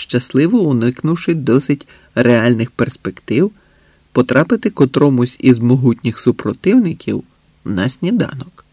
щасливо уникнувши досить реальних перспектив потрапити котромусь із могутніх супротивників на сніданок.